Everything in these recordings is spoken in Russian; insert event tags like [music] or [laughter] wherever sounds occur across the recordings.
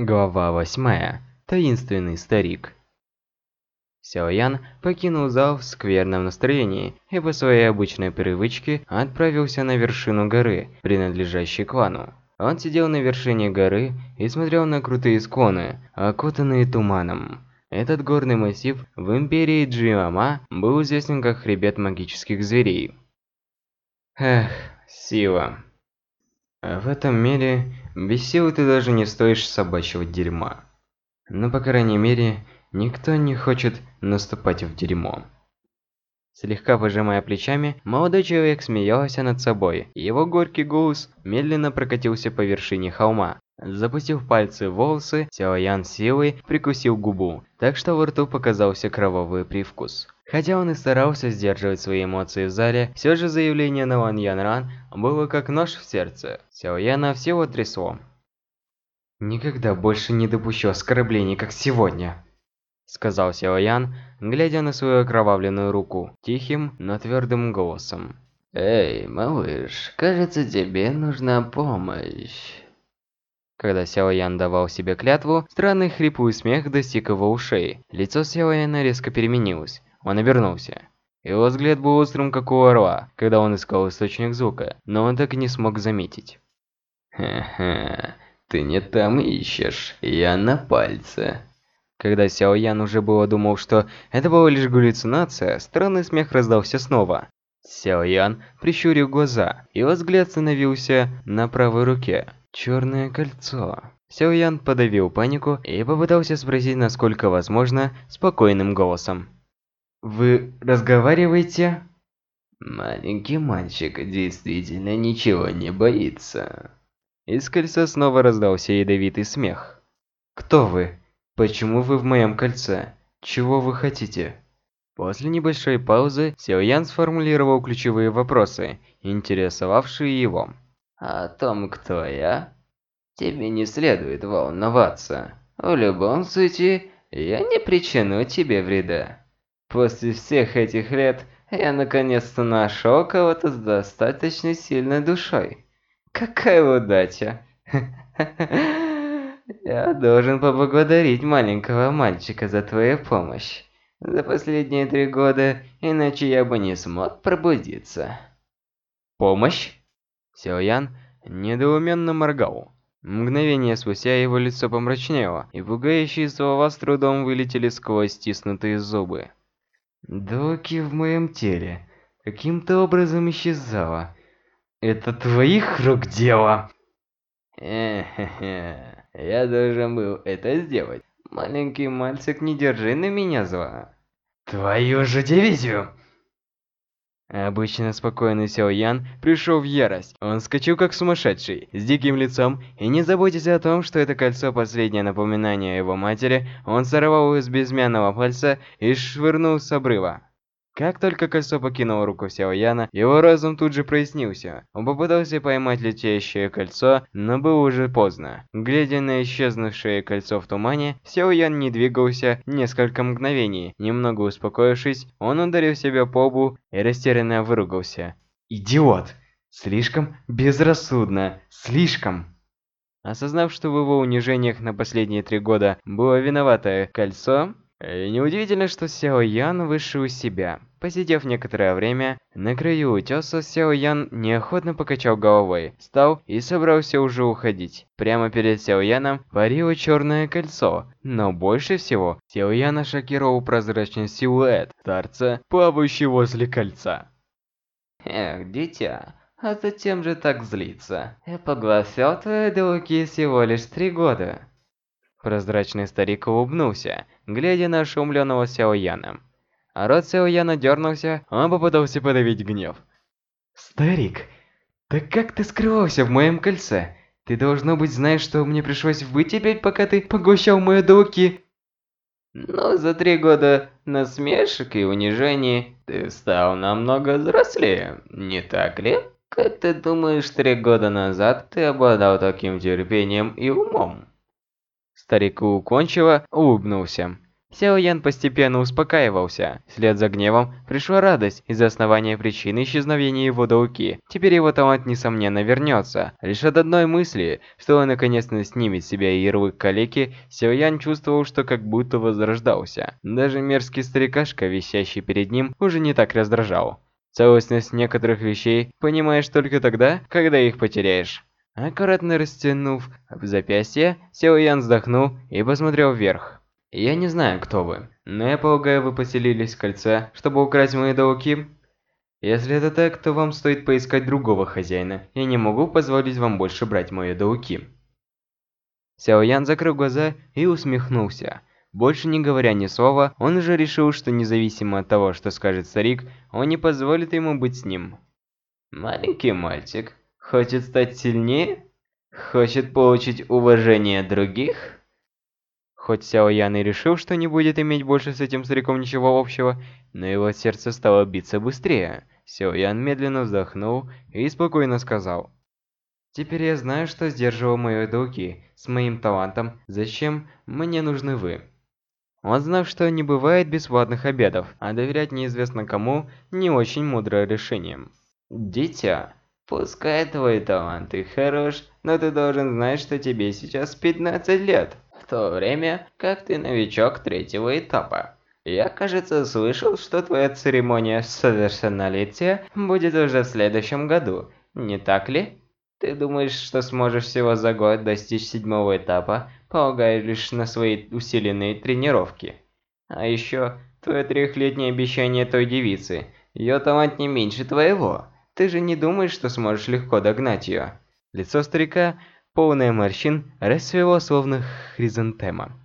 Глава 8. Таинственный старик. Сяо Ян покинул зал в скверном настроении и по своей обычной привычке отправился на вершину горы, принадлежащей клану. Он сидел на вершине горы и смотрел на крутые склоны, окутанные туманом. Этот горный массив в империи Джиама был известен как хребет магических зверей. Эх, сила. А в этом мире без силы ты даже не стоишь собачьего дерьма. Но по крайней мере, никто не хочет наступать в дерьмо. Слегка пожимая плечами, молодой человек смеялся над собой. Его горький голос медленно прокатился по вершине холма. Запустив пальцы в волосы, Сяо Ян силой прикусил губу, так что во рту показался кровавый привкус. Хотя он и старался сдерживать свои эмоции в зале, все же заявление на Ван Янран было как нож в сердце. Сяо Яна всего трясло. «Никогда больше не допущу оскорблений, как сегодня», сказал Сяо Ян, глядя на свою окровавленную руку, тихим, но твердым голосом. «Эй, малыш, кажется, тебе нужна помощь». Когда Сяо Ян давал себе клятву, странный хриплый смех достиг его ушей. Лицо Сяо Яна резко переменилось. Он обернулся. Его взгляд был острым, как у орла, когда он искал источник звука, но он так и не смог заметить. «Ха-ха, ты не там ищешь, я на пальце». Когда Сяо Ян уже было думал, что это была лишь галлюцинация, странный смех раздался снова. Сяо Ян прищурил глаза, его взгляд остановился на правой руке. Черное кольцо. Сяо Ян подавил панику и попытался спросить, насколько возможно, спокойным голосом. Вы разговариваете? Маленький мальчик действительно ничего не боится. Из кольца снова раздался ядовитый смех. Кто вы? Почему вы в моем кольце? Чего вы хотите? После небольшой паузы Ян сформулировал ключевые вопросы, интересовавшие его. О том, кто я, тебе не следует волноваться. В любом случае, я не причину тебе вреда. После всех этих лет я наконец-то нашел кого-то с достаточно сильной душой. Какая удача! [laughs] Я должен поблагодарить маленького мальчика за твою помощь. За последние три года, иначе я бы не смог пробудиться. Помощь? Сяоян недоуменно моргал. Мгновение спустя его лицо помрачнело, и пугающие слова с трудом вылетели сквозь стиснутые зубы. Доки в моем теле каким-то образом исчезала. Это твоих рук дело? Эхе-хе, я должен был это сделать. Маленький мальчик, не держи на меня зла. Твою же дивизию! Обычно спокойный Сяо Ян пришел в ярость. Он вскочил как сумасшедший, с диким лицом, и не заботясь о том, что это кольцо последнее напоминание о его матери, он сорвал его с безымянного пальца и швырнул с обрыва. Как только кольцо покинуло руку Сяо Яна, его разум тут же прояснился. Он попытался поймать летящее кольцо, но было уже поздно. Глядя на исчезнувшее кольцо в тумане, Сяо Ян не двигался несколько мгновений. Немного успокоившись, он ударил себя по лбу и растерянно выругался. «Идиот! Слишком безрассудно! Слишком!» Осознав, что в его унижениях на последние три года было виноватое кольцо, неудивительно, что Сяо Ян вышел из себя. Посидев некоторое время, на краю утеса Сяо Ян неохотно покачал головой, встал и собрался уже уходить. Прямо перед Сяо Яном парило черное кольцо, но больше всего Сяо Яна шокировал прозрачный силуэт старца, плавающий возле кольца. Эх, дитя, а зачем же так злиться? Я поглощал твои долги всего лишь три года. Прозрачный старик улыбнулся, глядя на ошеломленного Сяо Яна. А рот Сяо Яна дернулся, он попытался подавить гнев. «Старик, так как ты скрывался в моем кольце? Ты, должно быть, знаешь, что мне пришлось вытерпеть, пока ты поглощал мои долги?» Но за три года насмешек и унижений ты стал намного взрослее, не так ли? Как ты думаешь, три года назад ты обладал таким терпением и умом? Старик уклончиво улыбнулся. Сяо постепенно успокаивался. Вслед за гневом пришла радость из-за основания причины исчезновения его Дауки. Теперь его талант несомненно вернется. Лишь от одной мысли, что он наконец-то снимет с себя ярлык калеки, Сяо чувствовал, что как будто возрождался. Даже мерзкий старикашка, висящий перед ним, уже не так раздражал. Целостность некоторых вещей понимаешь только тогда, когда их потеряешь. Аккуратно растянув запястье, Сяо вздохнул и посмотрел вверх. Я не знаю, кто вы, но я полагаю, вы поселились в кольце, чтобы украсть мои долги? Если это так, то вам стоит поискать другого хозяина. Я не могу позволить вам больше брать мои долги. Сяо Ян закрыл глаза и усмехнулся. Больше не говоря ни слова, он уже решил, что независимо от того, что скажет старик, он не позволит ему быть с ним. Маленький мальчик хочет стать сильнее? Хочет получить уважение других? Хоть Сяо Ян и решил, что не будет иметь больше с этим стариком ничего общего, но его сердце стало биться быстрее. Сяо Ян медленно вздохнул и спокойно сказал. «Теперь я знаю, что сдерживал мои долги. С моим талантом, зачем мне нужны вы?» Он знал, что не бывает бесплатных обедов, а доверять неизвестно кому не очень мудрое решение. «Дитя, пускай твой талант и хорош, но ты должен знать, что тебе сейчас 15 лет» то время, как ты новичок третьего этапа. Я, кажется, слышал, что твоя церемония совершеннолетия будет уже в следующем году, не так ли? Ты думаешь, что сможешь всего за год достичь седьмого этапа, полагая лишь на свои усиленные тренировки? А еще, твое трехлетнее обещание той девицы, ее талант не меньше твоего. Ты же не думаешь, что сможешь легко догнать ее? Лицо старика полное морщин, расцвело словно хризантема.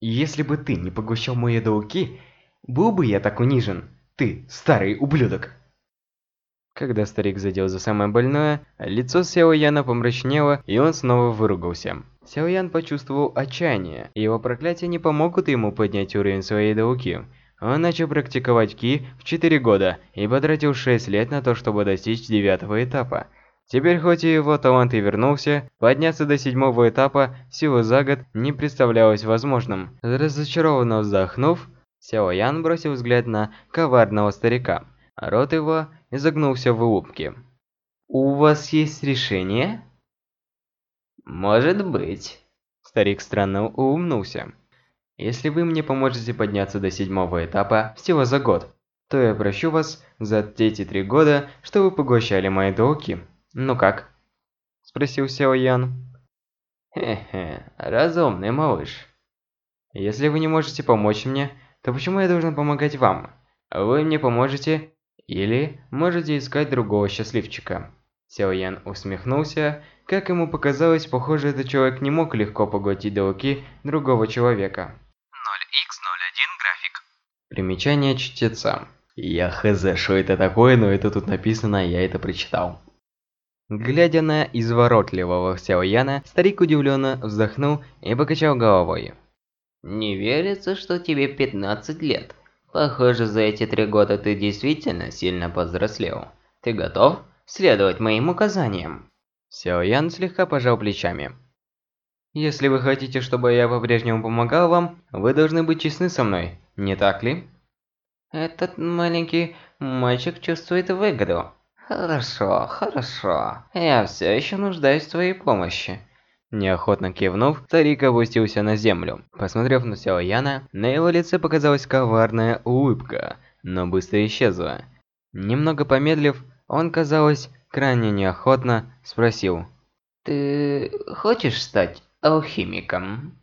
«Если бы ты не поглощал мои долги, был бы я так унижен. Ты, старый ублюдок!» Когда старик задел за самое больное, лицо Сяо Яна помрачнело, и он снова выругался. Сяо Ян почувствовал отчаяние, и его проклятия не помогут ему поднять уровень своей долги. Он начал практиковать Ки в 4 года и потратил 6 лет на то, чтобы достичь девятого этапа. Теперь, хоть и его талант и вернулся, подняться до седьмого этапа всего за год не представлялось возможным. Разочарованно вздохнув, Сяо Ян бросил взгляд на коварного старика. Рот его изогнулся в улыбке. «У вас есть решение?» «Может быть». Старик странно улыбнулся. «Если вы мне поможете подняться до седьмого этапа всего за год, то я прощу вас за эти три года, что вы поглощали мои долги». «Ну как?» – спросил Сяо Ян. «Хе-хе, разумный малыш. Если вы не можете помочь мне, то почему я должен помогать вам? Вы мне поможете или можете искать другого счастливчика?» Сяо Ян усмехнулся. Как ему показалось, похоже, этот человек не мог легко поглотить долги другого человека. 0x01 график. Примечание чтеца. Я хз, что это такое, но это тут написано, я это прочитал. Глядя на изворотливого Сяо Яна, старик удивленно вздохнул и покачал головой. «Не верится, что тебе 15 лет. Похоже, за эти три года ты действительно сильно повзрослел. Ты готов следовать моим указаниям?» Сяо Ян слегка пожал плечами. «Если вы хотите, чтобы я по-прежнему помогал вам, вы должны быть честны со мной, не так ли?» «Этот маленький мальчик чувствует выгоду. Хорошо, хорошо. Я все еще нуждаюсь в твоей помощи. Неохотно кивнув, старик опустился на землю. Посмотрев на Сяо Яна, на его лице показалась коварная улыбка, но быстро исчезла. Немного помедлив, он, казалось, крайне неохотно спросил. «Ты хочешь стать алхимиком?»